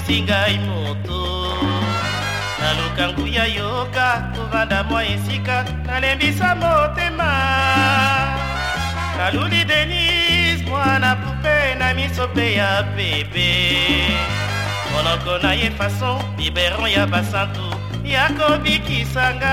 obikisi ngai moto naluka nguya yoka kovanda mwa esika nalembisa motema naluli denis mwana pupe na miso mpe ya bebe monoko na ye fason biberon ya basantu ya kobikisanga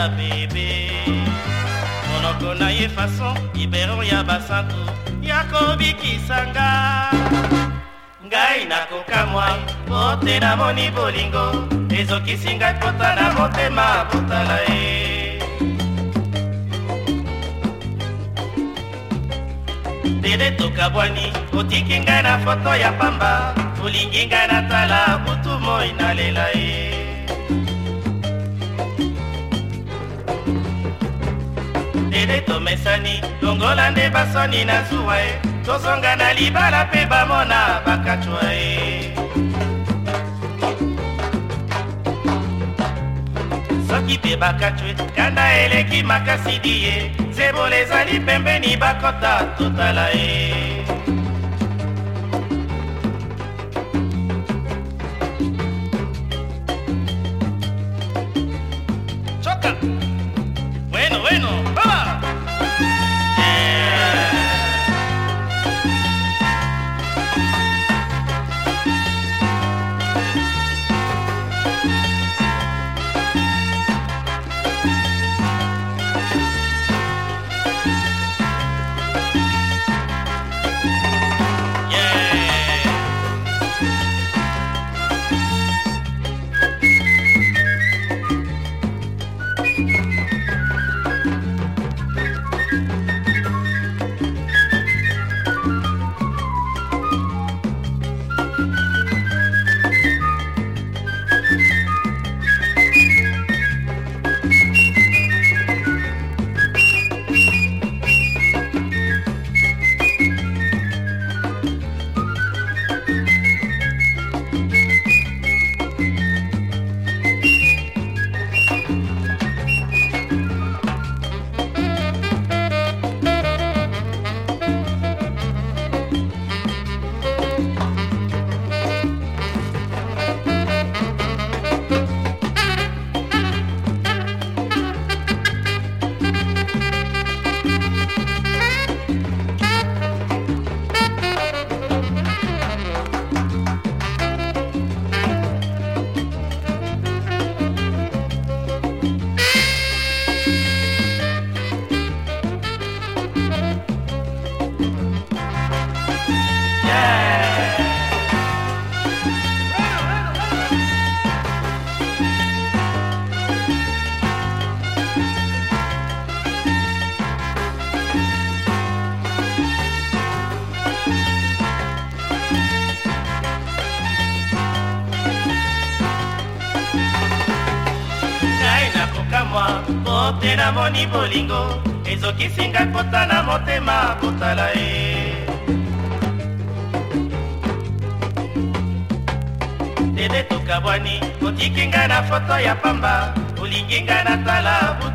ya bebe monoko na ye fason ibero ya basantu ya kobikisanga ngai nakokamwa pote namoni bolingo ezokisi ngai pota na motema botala ye dede tokabwani otiki ngai na foto ya pamba olingi ngai natala butu moi nalela ye ndele tomesani longola nde basoni na zuwa ye tozonga na libala mpe bamona bakatwa ye soki mpe bakatwe kanda eleki makasi di ye zebola ezali pembeni bakota totala ye Choka! te namoni bolingo ezokisinga kotala motema kotala ye dede tukabwani otikinga na foto ya pamba olinginga na tala